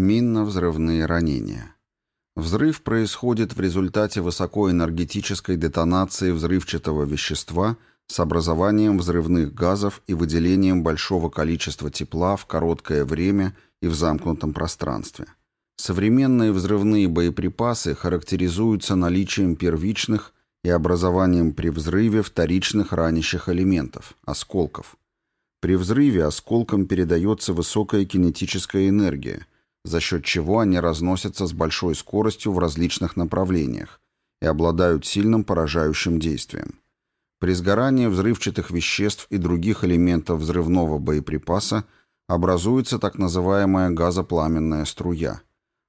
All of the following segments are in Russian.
Минно-взрывные ранения. Взрыв происходит в результате высокоэнергетической детонации взрывчатого вещества с образованием взрывных газов и выделением большого количества тепла в короткое время и в замкнутом пространстве. Современные взрывные боеприпасы характеризуются наличием первичных и образованием при взрыве вторичных ранящих элементов, осколков. При взрыве осколкам передается высокая кинетическая энергия, за счет чего они разносятся с большой скоростью в различных направлениях и обладают сильным поражающим действием. При сгорании взрывчатых веществ и других элементов взрывного боеприпаса образуется так называемая газопламенная струя.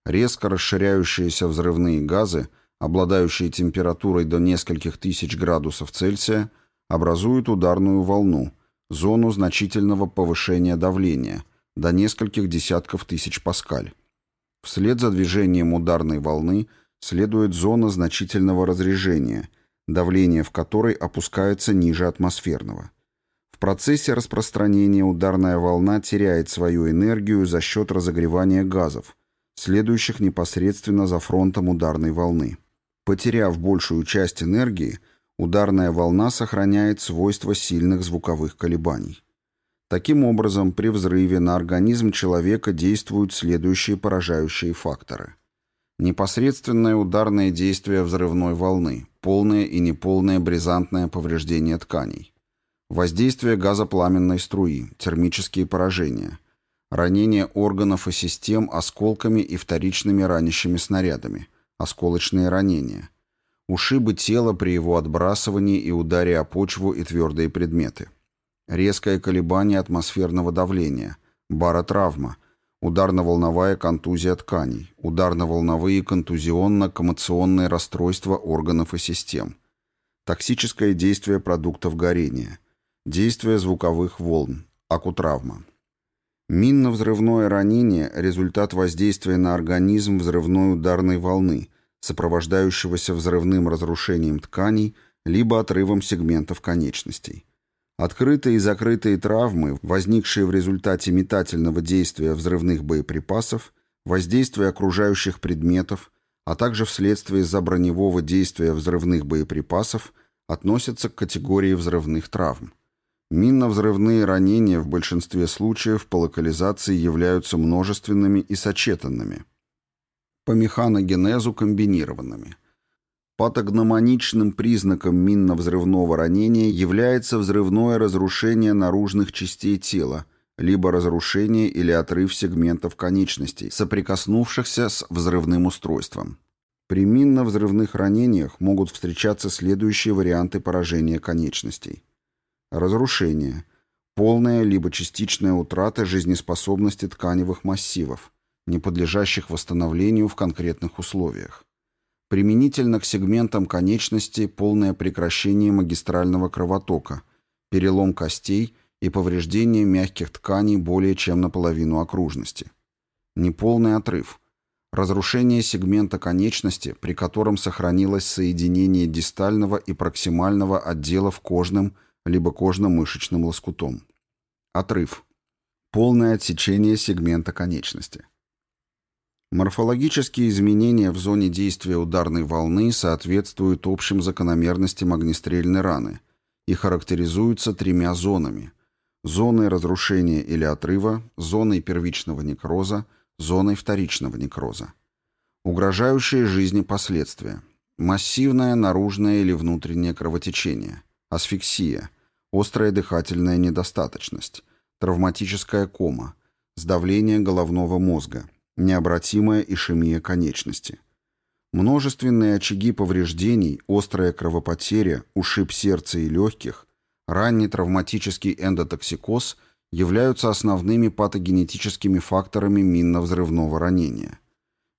Резко расширяющиеся взрывные газы, обладающие температурой до нескольких тысяч градусов Цельсия, образуют ударную волну, зону значительного повышения давления – до нескольких десятков тысяч паскаль. Вслед за движением ударной волны следует зона значительного разрежения, давление в которой опускается ниже атмосферного. В процессе распространения ударная волна теряет свою энергию за счет разогревания газов, следующих непосредственно за фронтом ударной волны. Потеряв большую часть энергии, ударная волна сохраняет свойства сильных звуковых колебаний. Таким образом, при взрыве на организм человека действуют следующие поражающие факторы. Непосредственное ударное действие взрывной волны, полное и неполное бризантное повреждение тканей, воздействие газопламенной струи, термические поражения, ранение органов и систем осколками и вторичными ранящими снарядами, осколочные ранения, ушибы тела при его отбрасывании и ударе о почву и твердые предметы – резкое колебание атмосферного давления, баротравма, ударно-волновая контузия тканей, ударно-волновые контузионно-коммоционные расстройства органов и систем, токсическое действие продуктов горения, действие звуковых волн, акутравма. Минно-взрывное ранение – результат воздействия на организм взрывной ударной волны, сопровождающегося взрывным разрушением тканей либо отрывом сегментов конечностей. Открытые и закрытые травмы, возникшие в результате метательного действия взрывных боеприпасов, воздействия окружающих предметов, а также вследствие заброневого действия взрывных боеприпасов, относятся к категории взрывных травм. Минно-взрывные ранения в большинстве случаев по локализации являются множественными и сочетанными, по механогенезу комбинированными. Патогномоничным признаком минно-взрывного ранения является взрывное разрушение наружных частей тела, либо разрушение или отрыв сегментов конечностей, соприкоснувшихся с взрывным устройством. При минно-взрывных ранениях могут встречаться следующие варианты поражения конечностей. Разрушение. Полная либо частичная утрата жизнеспособности тканевых массивов, не подлежащих восстановлению в конкретных условиях. Применительно к сегментам конечности полное прекращение магистрального кровотока, перелом костей и повреждение мягких тканей более чем наполовину окружности. Неполный отрыв. Разрушение сегмента конечности, при котором сохранилось соединение дистального и проксимального отделов кожным либо кожно-мышечным лоскутом. Отрыв. Полное отсечение сегмента конечности. Морфологические изменения в зоне действия ударной волны соответствуют общим закономерностям огнестрельной раны и характеризуются тремя зонами – зоной разрушения или отрыва, зоной первичного некроза, зоной вторичного некроза. Угрожающие жизни последствия. Массивное наружное или внутреннее кровотечение, асфиксия, острая дыхательная недостаточность, травматическая кома, сдавление головного мозга – необратимая ишемия конечности. Множественные очаги повреждений, острая кровопотеря, ушиб сердца и легких, ранний травматический эндотоксикоз являются основными патогенетическими факторами минно-взрывного ранения.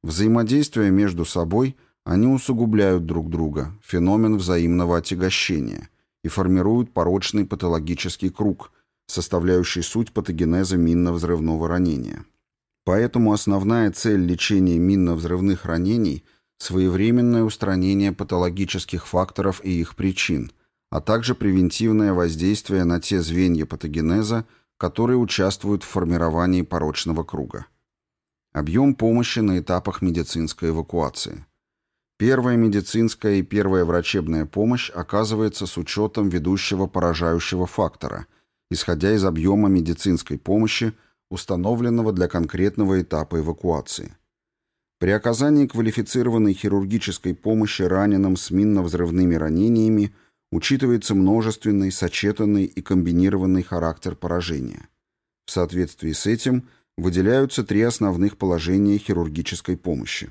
Взаимодействуя между собой, они усугубляют друг друга, феномен взаимного отягощения, и формируют порочный патологический круг, составляющий суть патогенеза минно-взрывного ранения. Поэтому основная цель лечения минно-взрывных ранений – своевременное устранение патологических факторов и их причин, а также превентивное воздействие на те звенья патогенеза, которые участвуют в формировании порочного круга. Объем помощи на этапах медицинской эвакуации. Первая медицинская и первая врачебная помощь оказывается с учетом ведущего поражающего фактора, исходя из объема медицинской помощи, установленного для конкретного этапа эвакуации. При оказании квалифицированной хирургической помощи раненым с минно-взрывными ранениями учитывается множественный, сочетанный и комбинированный характер поражения. В соответствии с этим выделяются три основных положения хирургической помощи.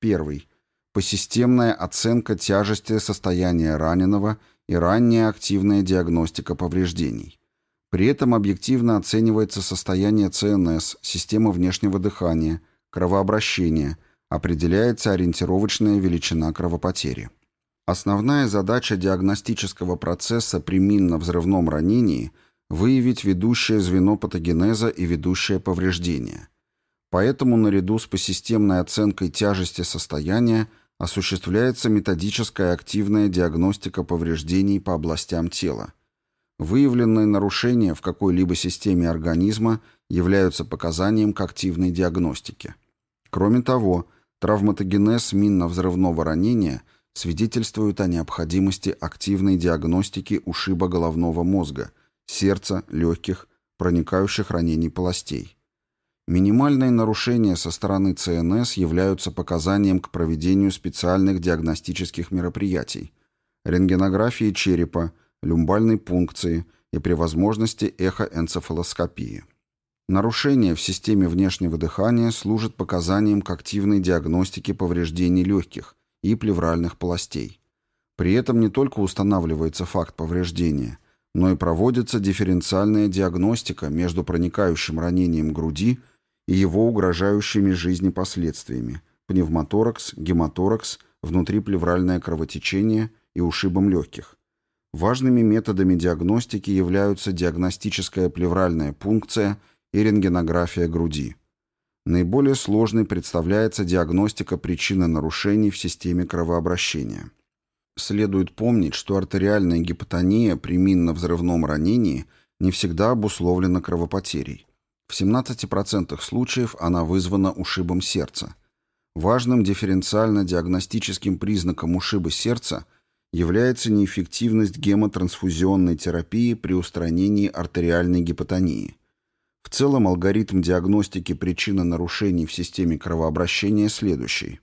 Первый. Посистемная оценка тяжести состояния раненого и ранняя активная диагностика повреждений. При этом объективно оценивается состояние ЦНС, системы внешнего дыхания, кровообращения, определяется ориентировочная величина кровопотери. Основная задача диагностического процесса при минно-взрывном ранении – выявить ведущее звено патогенеза и ведущее повреждение. Поэтому наряду с посистемной оценкой тяжести состояния осуществляется методическая активная диагностика повреждений по областям тела. Выявленные нарушения в какой-либо системе организма являются показанием к активной диагностике. Кроме того, травматогенез минно-взрывного ранения свидетельствует о необходимости активной диагностики ушиба головного мозга, сердца, легких, проникающих ранений полостей. Минимальные нарушения со стороны ЦНС являются показанием к проведению специальных диагностических мероприятий, рентгенографии черепа, люмбальной пункции и при возможности эхоэнцефалоскопии. Нарушение в системе внешнего дыхания служит показанием к активной диагностике повреждений легких и плевральных полостей. При этом не только устанавливается факт повреждения, но и проводится дифференциальная диагностика между проникающим ранением груди и его угрожающими жизни последствиями – пневмоторакс, гемоторакс, внутриплевральное кровотечение и ушибом легких. Важными методами диагностики являются диагностическая плевральная пункция и рентгенография груди. Наиболее сложной представляется диагностика причины нарушений в системе кровообращения. Следует помнить, что артериальная гипотония при минно-взрывном ранении не всегда обусловлена кровопотерей. В 17% случаев она вызвана ушибом сердца. Важным дифференциально-диагностическим признаком ушиба сердца – является неэффективность гемотрансфузионной терапии при устранении артериальной гипотонии. В целом алгоритм диагностики причины нарушений в системе кровообращения следующий.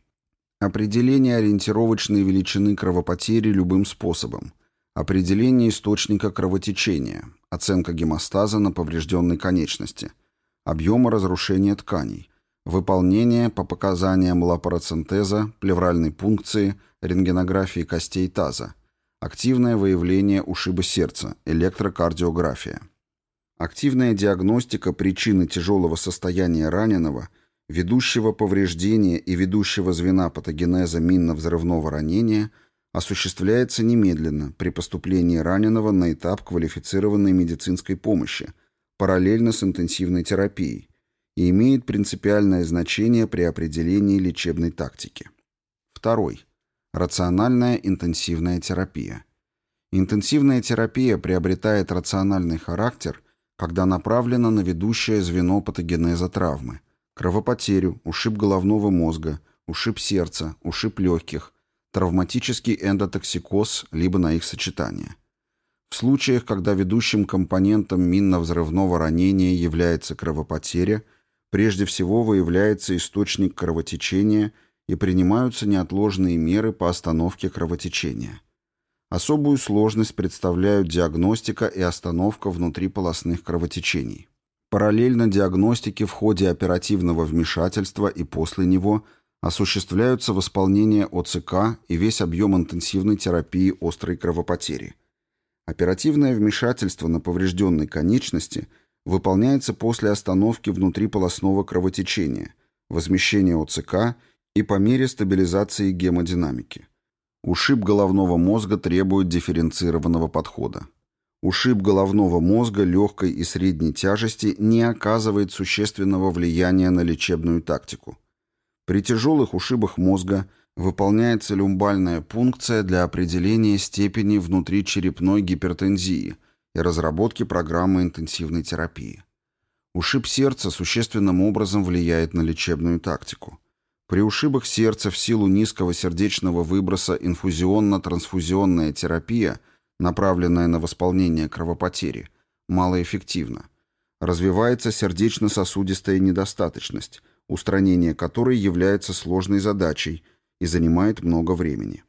Определение ориентировочной величины кровопотери любым способом. Определение источника кровотечения. Оценка гемостаза на поврежденной конечности. Объема разрушения тканей. Выполнение по показаниям лапароцентеза, плевральной пункции, рентгенографии костей таза, активное выявление ушиба сердца, электрокардиография. Активная диагностика причины тяжелого состояния раненого, ведущего повреждения и ведущего звена патогенеза минно-взрывного ранения осуществляется немедленно при поступлении раненого на этап квалифицированной медицинской помощи, параллельно с интенсивной терапией, и имеет принципиальное значение при определении лечебной тактики. Второй. Рациональная интенсивная терапия. Интенсивная терапия приобретает рациональный характер, когда направлена на ведущее звено патогенеза травмы, кровопотерю, ушиб головного мозга, ушиб сердца, ушиб легких, травматический эндотоксикоз, либо на их сочетание. В случаях, когда ведущим компонентом минно-взрывного ранения является кровопотеря, прежде всего выявляется источник кровотечения – и принимаются неотложные меры по остановке кровотечения. Особую сложность представляют диагностика и остановка внутриполосных кровотечений. Параллельно диагностике в ходе оперативного вмешательства и после него осуществляются восполнение ОЦК и весь объем интенсивной терапии острой кровопотери. Оперативное вмешательство на поврежденной конечности выполняется после остановки внутриполосного кровотечения, возмещения ОЦК и по мере стабилизации гемодинамики. Ушиб головного мозга требует дифференцированного подхода. Ушиб головного мозга легкой и средней тяжести не оказывает существенного влияния на лечебную тактику. При тяжелых ушибах мозга выполняется люмбальная пункция для определения степени внутричерепной гипертензии и разработки программы интенсивной терапии. Ушиб сердца существенным образом влияет на лечебную тактику. При ушибах сердца в силу низкого сердечного выброса инфузионно-трансфузионная терапия, направленная на восполнение кровопотери, малоэффективна. Развивается сердечно-сосудистая недостаточность, устранение которой является сложной задачей и занимает много времени.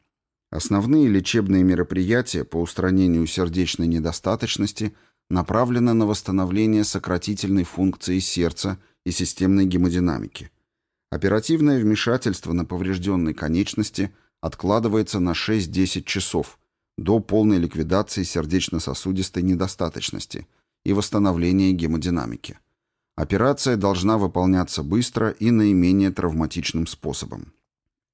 Основные лечебные мероприятия по устранению сердечной недостаточности направлены на восстановление сократительной функции сердца и системной гемодинамики. Оперативное вмешательство на поврежденной конечности откладывается на 6-10 часов до полной ликвидации сердечно-сосудистой недостаточности и восстановления гемодинамики. Операция должна выполняться быстро и наименее травматичным способом.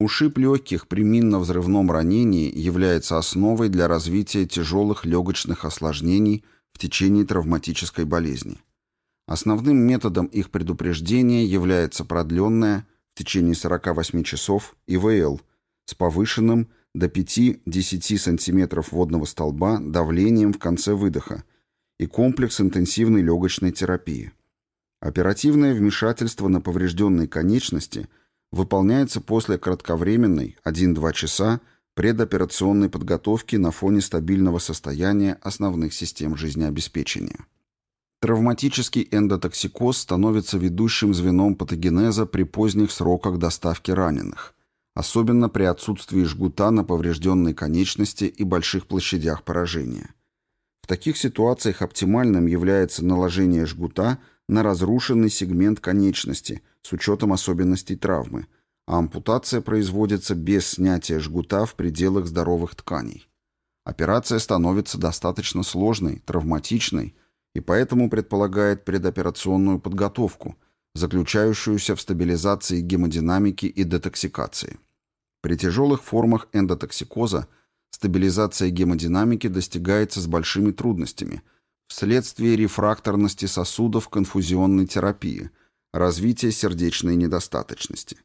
Ушиб легких при минно-взрывном ранении является основой для развития тяжелых легочных осложнений в течение травматической болезни. Основным методом их предупреждения является продленная в течение 48 часов ИВЛ с повышенным до 5-10 см водного столба давлением в конце выдоха и комплекс интенсивной легочной терапии. Оперативное вмешательство на поврежденной конечности выполняется после кратковременной 1-2 часа предоперационной подготовки на фоне стабильного состояния основных систем жизнеобеспечения. Травматический эндотоксикоз становится ведущим звеном патогенеза при поздних сроках доставки раненых, особенно при отсутствии жгута на поврежденной конечности и больших площадях поражения. В таких ситуациях оптимальным является наложение жгута на разрушенный сегмент конечности с учетом особенностей травмы, а ампутация производится без снятия жгута в пределах здоровых тканей. Операция становится достаточно сложной, травматичной, и поэтому предполагает предоперационную подготовку, заключающуюся в стабилизации гемодинамики и детоксикации. При тяжелых формах эндотоксикоза стабилизация гемодинамики достигается с большими трудностями вследствие рефракторности сосудов конфузионной терапии, развития сердечной недостаточности.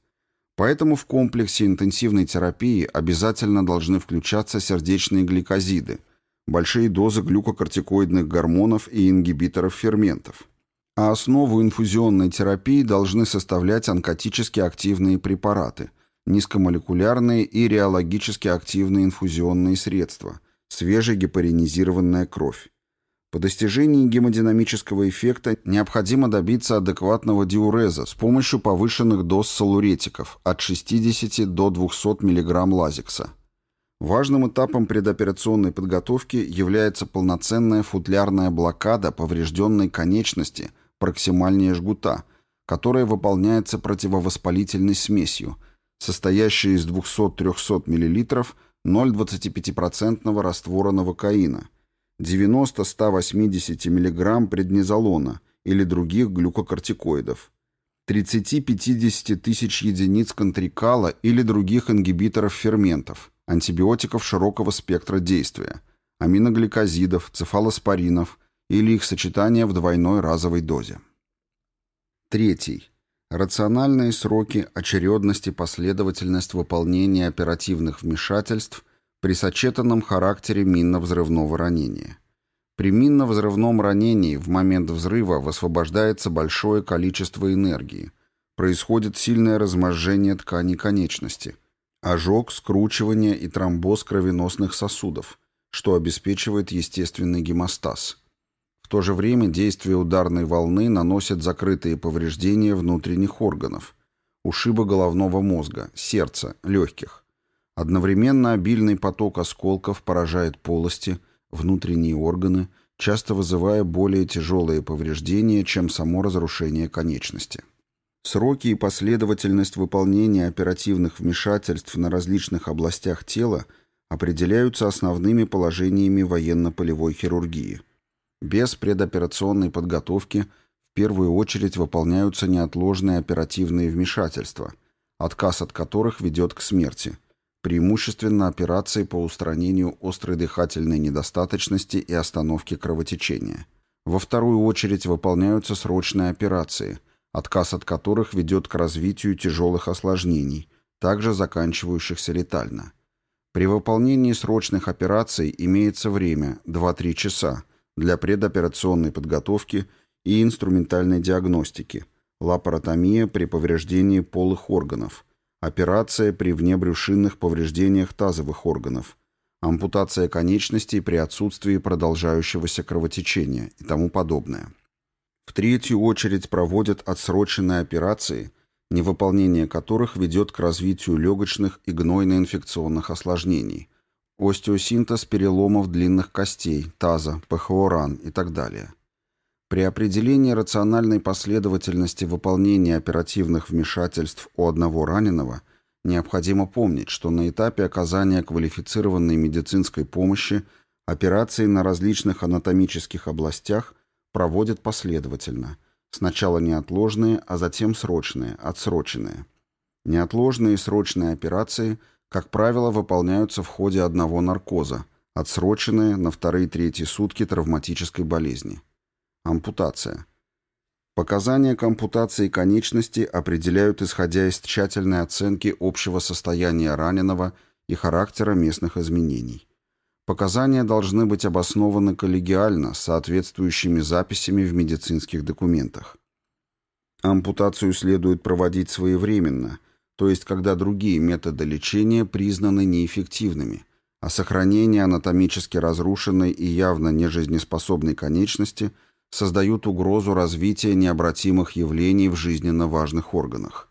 Поэтому в комплексе интенсивной терапии обязательно должны включаться сердечные гликозиды, большие дозы глюкокортикоидных гормонов и ингибиторов ферментов. А основу инфузионной терапии должны составлять онкотически активные препараты, низкомолекулярные и реологически активные инфузионные средства, свежегепаринизированная кровь. По достижении гемодинамического эффекта необходимо добиться адекватного диуреза с помощью повышенных доз салуретиков от 60 до 200 мг лазикса. Важным этапом предоперационной подготовки является полноценная футлярная блокада поврежденной конечности проксимальнее жгута, которая выполняется противовоспалительной смесью, состоящей из 200-300 мл 0,25% раствора новокаина, 90-180 мг преднизолона или других глюкокортикоидов, 30-50 тысяч единиц контрикала или других ингибиторов ферментов – антибиотиков широкого спектра действия, аминогликозидов, цефалоспоринов или их сочетания в двойной разовой дозе. Третий. Рациональные сроки, очередность и последовательность выполнения оперативных вмешательств при сочетанном характере минно-взрывного ранения. При минно-взрывном ранении в момент взрыва высвобождается большое количество энергии, происходит сильное разможжение тканей конечности – ожог, скручивание и тромбоз кровеносных сосудов, что обеспечивает естественный гемостаз. В то же время действие ударной волны наносит закрытые повреждения внутренних органов, ушиба головного мозга, сердца, легких. Одновременно обильный поток осколков поражает полости, внутренние органы, часто вызывая более тяжелые повреждения, чем само разрушение конечности. Сроки и последовательность выполнения оперативных вмешательств на различных областях тела определяются основными положениями военно-полевой хирургии. Без предоперационной подготовки в первую очередь выполняются неотложные оперативные вмешательства, отказ от которых ведет к смерти, преимущественно операции по устранению острой дыхательной недостаточности и остановке кровотечения. Во вторую очередь выполняются срочные операции – отказ от которых ведет к развитию тяжелых осложнений, также заканчивающихся летально. При выполнении срочных операций имеется время 2-3 часа для предоперационной подготовки и инструментальной диагностики, лапаротомия при повреждении полых органов, операция при внебрюшинных повреждениях тазовых органов, ампутация конечностей при отсутствии продолжающегося кровотечения и тому подобное. В третью очередь проводят отсроченные операции, невыполнение которых ведет к развитию легочных и гнойно-инфекционных осложнений, остеосинтез переломов длинных костей, таза, ПХО-ран и так далее. При определении рациональной последовательности выполнения оперативных вмешательств у одного раненого необходимо помнить, что на этапе оказания квалифицированной медицинской помощи операции на различных анатомических областях проводят последовательно. Сначала неотложные, а затем срочные, отсроченные. Неотложные и срочные операции, как правило, выполняются в ходе одного наркоза, отсроченные на вторые-третьи сутки травматической болезни. Ампутация. Показания к ампутации конечности определяют исходя из тщательной оценки общего состояния раненого и характера местных изменений. Показания должны быть обоснованы коллегиально соответствующими записями в медицинских документах. Ампутацию следует проводить своевременно, то есть когда другие методы лечения признаны неэффективными, а сохранение анатомически разрушенной и явно нежизнеспособной конечности – создают угрозу развития необратимых явлений в жизненно важных органах.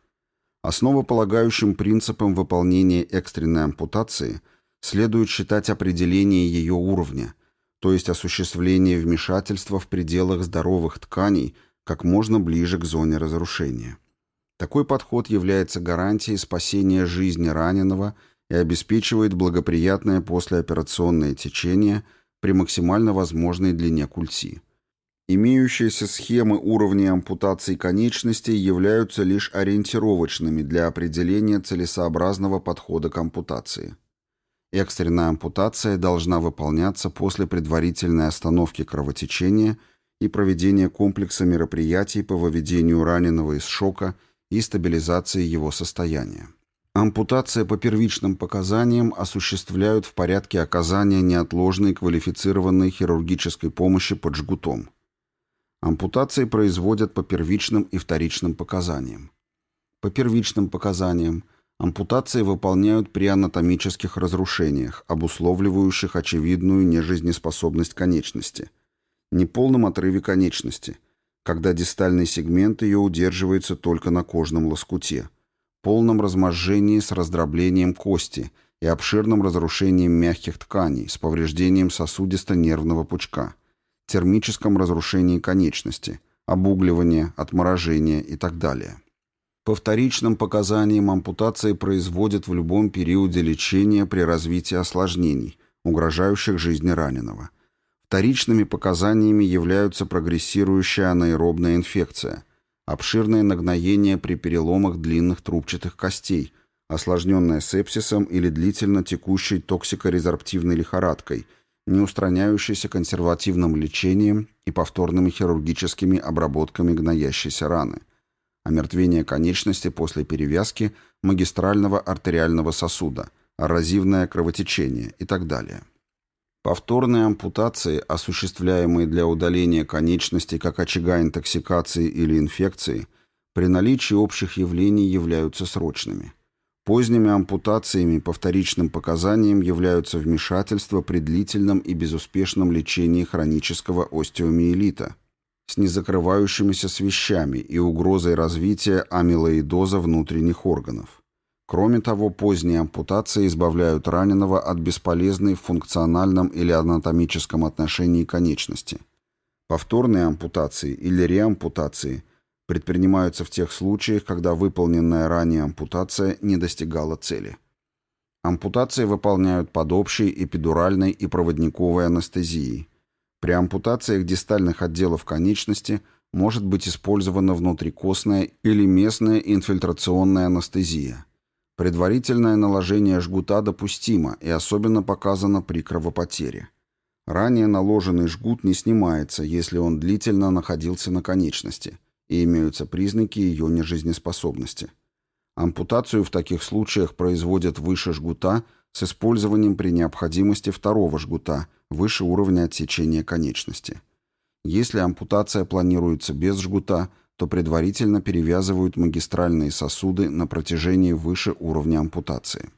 Основополагающим принципом выполнения экстренной ампутации следует считать определение ее уровня, то есть осуществление вмешательства в пределах здоровых тканей как можно ближе к зоне разрушения. Такой подход является гарантией спасения жизни раненого и обеспечивает благоприятное послеоперационное течение при максимально возможной длине культи. Имеющиеся схемы уровней ампутации конечностей являются лишь ориентировочными для определения целесообразного подхода к ампутации. Экстренная ампутация должна выполняться после предварительной остановки кровотечения и проведения комплекса мероприятий по выведению раненого из шока и стабилизации его состояния. Ампутация по первичным показаниям осуществляют в порядке оказания неотложной квалифицированной хирургической помощи под жгутом. Ампутации производят по первичным и вторичным показаниям. По первичным показаниям ампутации выполняют при анатомических разрушениях, обусловливающих очевидную нежизнеспособность конечности, неполном отрыве конечности, когда дистальный сегмент ее удерживается только на кожном лоскуте, полном разможжении с раздроблением кости и обширным разрушением мягких тканей с повреждением сосудисто-нервного пучка – термическом разрушении конечности, обугливание, отморожение и так далее. По вторичным показаниям ампутации производят в любом периоде лечения при развитии осложнений, угрожающих жизни раненого. Вторичными показаниями являются прогрессирующая анаэробная инфекция, обширное нагноение при переломах длинных трубчатых костей, осложненное сепсисом или длительно текущей токсикорезорптивной лихорадкой – не устраняющийся консервативным лечением и повторными хирургическими обработками гноящейся раны, омертвение конечности после перевязки магистрального артериального сосуда, арразивное кровотечение и так далее. Повторные ампутации, осуществляемые для удаления конечностей как очага интоксикации или инфекции, при наличии общих явлений являются срочными. Поздними ампутациями по вторичным показаниям являются вмешательства при длительном и безуспешном лечении хронического остеомиелита с незакрывающимися свещами и угрозой развития амилоидоза внутренних органов. Кроме того, поздние ампутации избавляют раненого от бесполезной в функциональном или анатомическом отношении конечности. Повторные ампутации или реампутации – предпринимаются в тех случаях, когда выполненная ранее ампутация не достигала цели. Ампутации выполняют под общей эпидуральной и проводниковой анестезией. При ампутациях дистальных отделов конечности может быть использована внутрикостная или местная инфильтрационная анестезия. Предварительное наложение жгута допустимо и особенно показано при кровопотере. Ранее наложенный жгут не снимается, если он длительно находился на конечности – и имеются признаки ее нежизнеспособности. Ампутацию в таких случаях производят выше жгута с использованием при необходимости второго жгута выше уровня отсечения конечности. Если ампутация планируется без жгута, то предварительно перевязывают магистральные сосуды на протяжении выше уровня ампутации.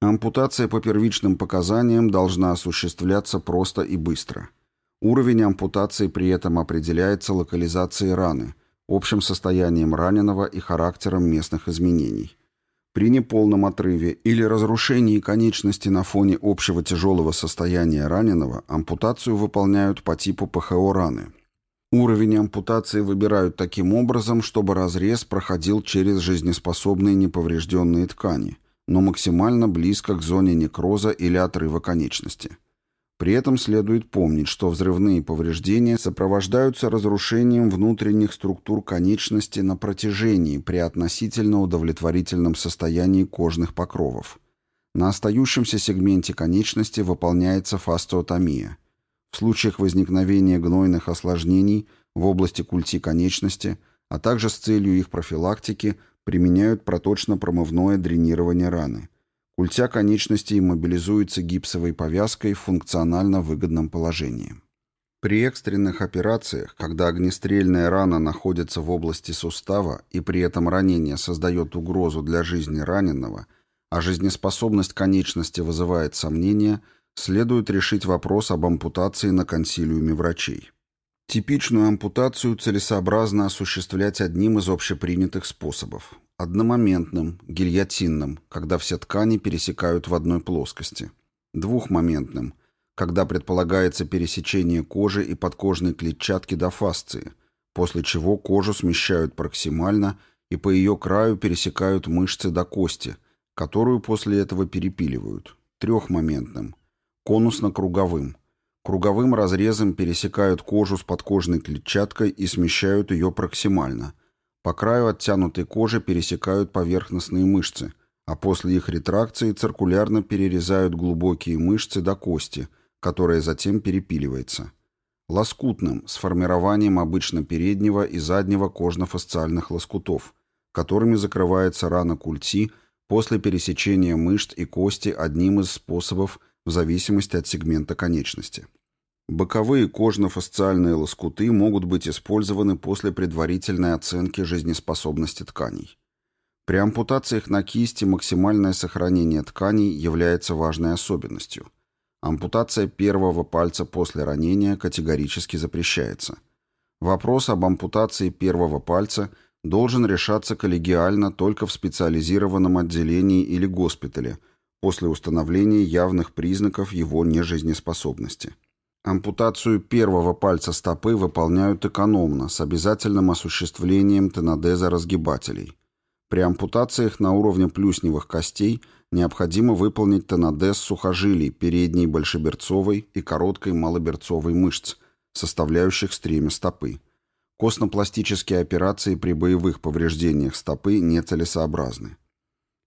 Ампутация по первичным показаниям должна осуществляться просто и быстро. Уровень ампутации при этом определяется локализацией раны, общим состоянием раненого и характером местных изменений. При неполном отрыве или разрушении конечности на фоне общего тяжелого состояния раненого ампутацию выполняют по типу ПХО раны. Уровень ампутации выбирают таким образом, чтобы разрез проходил через жизнеспособные неповрежденные ткани, но максимально близко к зоне некроза или отрыва конечности. При этом следует помнить, что взрывные повреждения сопровождаются разрушением внутренних структур конечности на протяжении при относительно удовлетворительном состоянии кожных покровов. На остающемся сегменте конечности выполняется фасциотомия. В случаях возникновения гнойных осложнений в области культи конечности, а также с целью их профилактики, применяют проточно-промывное дренирование раны. Культя конечностей мобилизуется гипсовой повязкой в функционально выгодном положении. При экстренных операциях, когда огнестрельная рана находится в области сустава и при этом ранение создает угрозу для жизни раненого, а жизнеспособность конечности вызывает сомнения, следует решить вопрос об ампутации на консилиуме врачей. Типичную ампутацию целесообразно осуществлять одним из общепринятых способов Одномоментным, гильотинным, когда все ткани пересекают в одной плоскости. Двухмоментным, когда предполагается пересечение кожи и подкожной клетчатки до фасции, после чего кожу смещают проксимально и по ее краю пересекают мышцы до кости, которую после этого перепиливают. Трехмоментным, конусно-круговым. Круговым разрезом пересекают кожу с подкожной клетчаткой и смещают ее проксимально – по краю оттянутой кожи пересекают поверхностные мышцы, а после их ретракции циркулярно перерезают глубокие мышцы до кости, которая затем перепиливается. Лоскутным, с формированием обычно переднего и заднего кожно-фасциальных лоскутов, которыми закрывается рана культи после пересечения мышц и кости одним из способов в зависимости от сегмента конечности. Боковые кожно-фасциальные лоскуты могут быть использованы после предварительной оценки жизнеспособности тканей. При ампутациях на кисти максимальное сохранение тканей является важной особенностью. Ампутация первого пальца после ранения категорически запрещается. Вопрос об ампутации первого пальца должен решаться коллегиально только в специализированном отделении или госпитале после установления явных признаков его нежизнеспособности. Ампутацию первого пальца стопы выполняют экономно, с обязательным осуществлением тенодеза разгибателей. При ампутациях на уровне плюсневых костей необходимо выполнить тенодез сухожилий передней большеберцовой и короткой малоберцовой мышц, составляющих стремя стопы. Костно-пластические операции при боевых повреждениях стопы нецелесообразны.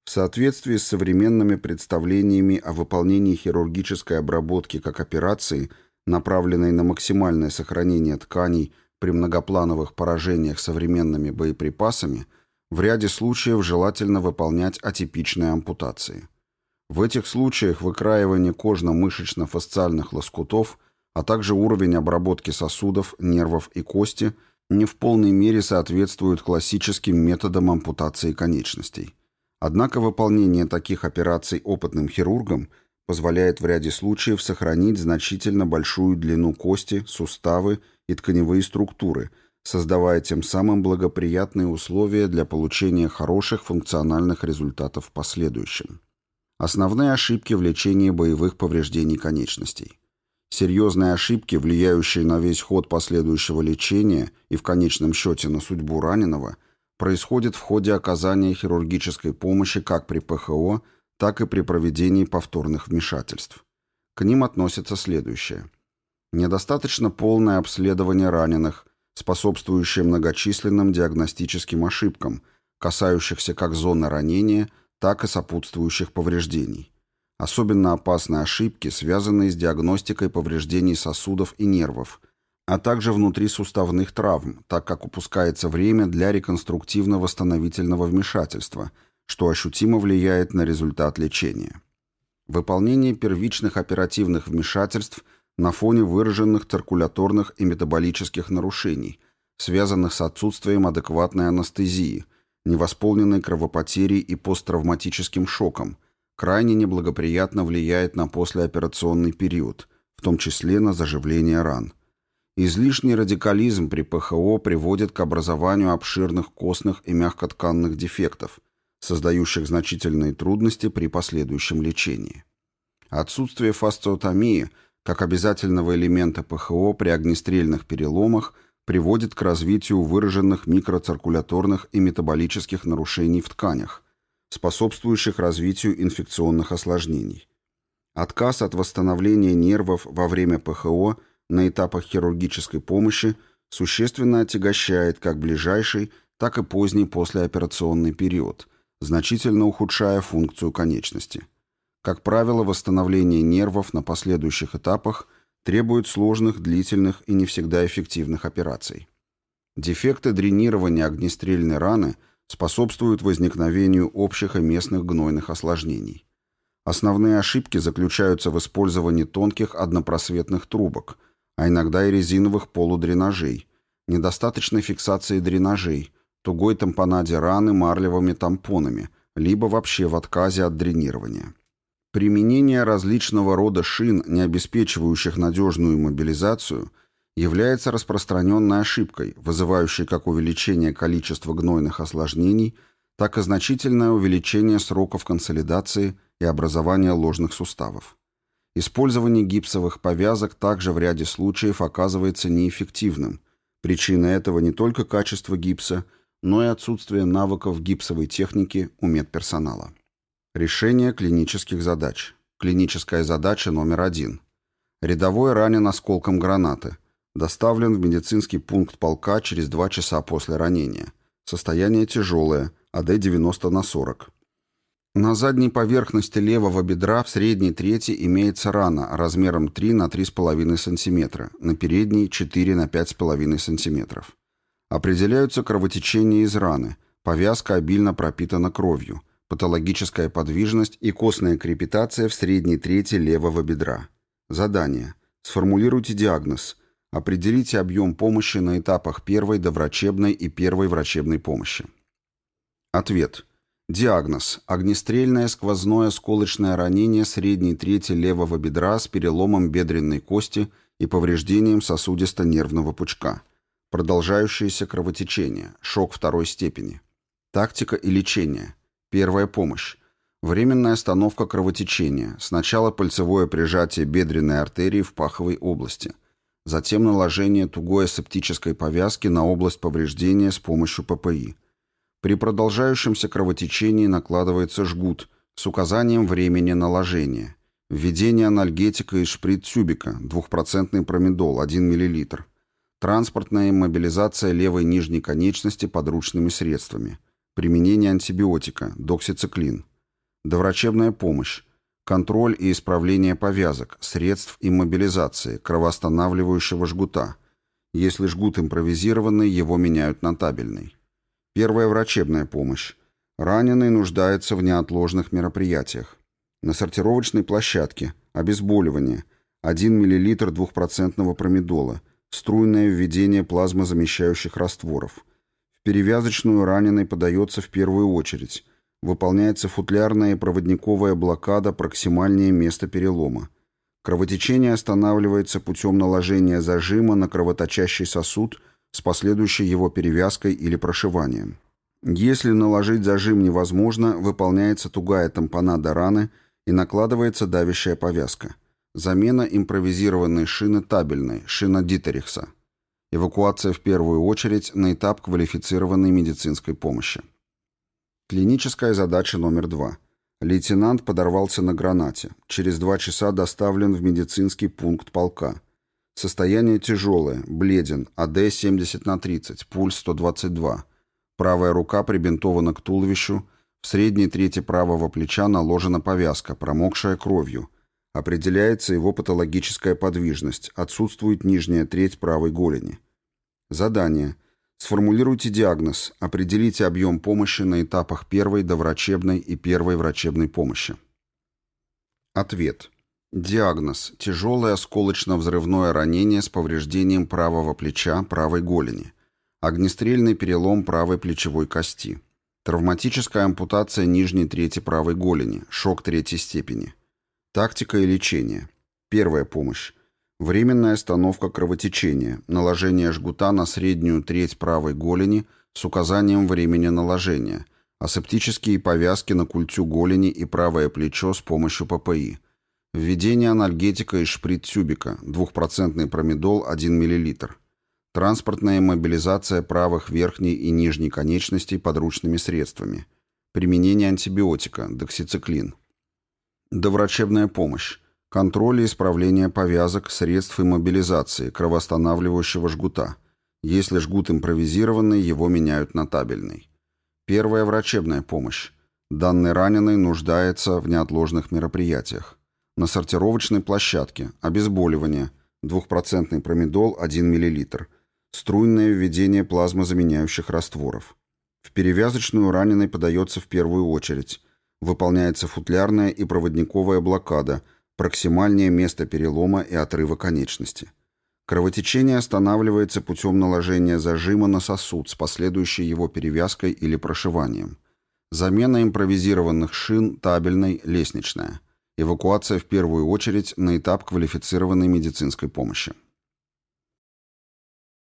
В соответствии с современными представлениями о выполнении хирургической обработки как операции – направленной на максимальное сохранение тканей при многоплановых поражениях современными боеприпасами, в ряде случаев желательно выполнять атипичные ампутации. В этих случаях выкраивание кожно-мышечно-фасциальных лоскутов, а также уровень обработки сосудов, нервов и кости не в полной мере соответствуют классическим методам ампутации конечностей. Однако выполнение таких операций опытным хирургом – позволяет в ряде случаев сохранить значительно большую длину кости, суставы и тканевые структуры, создавая тем самым благоприятные условия для получения хороших функциональных результатов в последующем. Основные ошибки в лечении боевых повреждений конечностей. Серьезные ошибки, влияющие на весь ход последующего лечения и в конечном счете на судьбу раненого, происходят в ходе оказания хирургической помощи как при ПХО, так и при проведении повторных вмешательств. К ним относятся следующее. Недостаточно полное обследование раненых, способствующее многочисленным диагностическим ошибкам, касающихся как зоны ранения, так и сопутствующих повреждений. Особенно опасны ошибки, связанные с диагностикой повреждений сосудов и нервов, а также внутрисуставных травм, так как упускается время для реконструктивно-восстановительного вмешательства – что ощутимо влияет на результат лечения. Выполнение первичных оперативных вмешательств на фоне выраженных циркуляторных и метаболических нарушений, связанных с отсутствием адекватной анестезии, невосполненной кровопотерей и посттравматическим шоком, крайне неблагоприятно влияет на послеоперационный период, в том числе на заживление ран. Излишний радикализм при ПХО приводит к образованию обширных костных и мягкотканных дефектов, создающих значительные трудности при последующем лечении. Отсутствие фасциотомии как обязательного элемента ПХО при огнестрельных переломах приводит к развитию выраженных микроциркуляторных и метаболических нарушений в тканях, способствующих развитию инфекционных осложнений. Отказ от восстановления нервов во время ПХО на этапах хирургической помощи существенно отягощает как ближайший, так и поздний послеоперационный период, значительно ухудшая функцию конечности. Как правило, восстановление нервов на последующих этапах требует сложных, длительных и не всегда эффективных операций. Дефекты дренирования огнестрельной раны способствуют возникновению общих и местных гнойных осложнений. Основные ошибки заключаются в использовании тонких однопросветных трубок, а иногда и резиновых полудренажей, недостаточной фиксации дренажей, тугой тампонаде раны марлевыми тампонами, либо вообще в отказе от дренирования. Применение различного рода шин, не обеспечивающих надежную мобилизацию, является распространенной ошибкой, вызывающей как увеличение количества гнойных осложнений, так и значительное увеличение сроков консолидации и образования ложных суставов. Использование гипсовых повязок также в ряде случаев оказывается неэффективным. Причина этого не только качество гипса, но и отсутствие навыков гипсовой техники у медперсонала. Решение клинических задач. Клиническая задача номер один. Рядовой ранен осколком гранаты. Доставлен в медицинский пункт полка через 2 часа после ранения. Состояние тяжелое, АД 90 на 40. На задней поверхности левого бедра в средней трети имеется рана размером 3 на 3,5 см, на передней 4 на 5,5 см. Определяются кровотечения из раны, повязка обильно пропитана кровью, патологическая подвижность и костная крепитация в средней трети левого бедра. Задание. Сформулируйте диагноз. Определите объем помощи на этапах первой доврачебной и первой врачебной помощи. Ответ. Диагноз. Огнестрельное сквозное сколочное ранение средней трети левого бедра с переломом бедренной кости и повреждением сосудисто-нервного пучка – Продолжающееся кровотечение. Шок второй степени. Тактика и лечение. Первая помощь. Временная остановка кровотечения. Сначала пальцевое прижатие бедренной артерии в паховой области. Затем наложение тугой асептической повязки на область повреждения с помощью ППИ. При продолжающемся кровотечении накладывается жгут с указанием времени наложения. Введение анальгетика из шприц-тюбика, 2% промедол, 1 мл. Транспортная иммобилизация левой нижней конечности подручными средствами. Применение антибиотика, доксициклин. Доврачебная помощь. Контроль и исправление повязок, средств иммобилизации, кровоостанавливающего жгута. Если жгут импровизированный, его меняют на табельный. Первая врачебная помощь. Раненый нуждается в неотложных мероприятиях. На сортировочной площадке. Обезболивание. 1 мл 2% промедола струйное введение плазмозамещающих растворов. В перевязочную раненый подается в первую очередь. Выполняется футлярная и проводниковая блокада проксимальнее места перелома. Кровотечение останавливается путем наложения зажима на кровоточащий сосуд с последующей его перевязкой или прошиванием. Если наложить зажим невозможно, выполняется тугая тампонада раны и накладывается давящая повязка. Замена импровизированной шины табельной, шина Дитерихса. Эвакуация в первую очередь на этап квалифицированной медицинской помощи. Клиническая задача номер два. Лейтенант подорвался на гранате. Через два часа доставлен в медицинский пункт полка. Состояние тяжелое, бледен, АД 70 на 30, пульс 122. Правая рука прибинтована к туловищу, в средней трети правого плеча наложена повязка, промокшая кровью – Определяется его патологическая подвижность, отсутствует нижняя треть правой голени. Задание. Сформулируйте диагноз, определите объем помощи на этапах первой доврачебной и первой врачебной помощи. Ответ. Диагноз. Тяжелое осколочно-взрывное ранение с повреждением правого плеча, правой голени. Огнестрельный перелом правой плечевой кости. Травматическая ампутация нижней трети правой голени. Шок третьей степени. Тактика и лечение. Первая помощь. Временная остановка кровотечения. Наложение жгута на среднюю треть правой голени с указанием времени наложения. Асептические повязки на культю голени и правое плечо с помощью ППИ. Введение анальгетика из шприц-тюбика. Двухпроцентный промедол 1 мл. Транспортная мобилизация правых верхней и нижней конечностей подручными средствами. Применение антибиотика, доксициклин. Доврачебная помощь. Контроль и исправление повязок, средств иммобилизации, кровоостанавливающего жгута. Если жгут импровизированный, его меняют на табельный. Первая врачебная помощь. Данный раненый нуждается в неотложных мероприятиях. На сортировочной площадке. Обезболивание. Двухпроцентный промедол 1 мл. Струйное введение плазмозаменяющих растворов. В перевязочную раненый подается в первую очередь. Выполняется футлярная и проводниковая блокада – проксимальнее место перелома и отрыва конечности. Кровотечение останавливается путем наложения зажима на сосуд с последующей его перевязкой или прошиванием. Замена импровизированных шин табельной, лестничная. Эвакуация в первую очередь на этап квалифицированной медицинской помощи.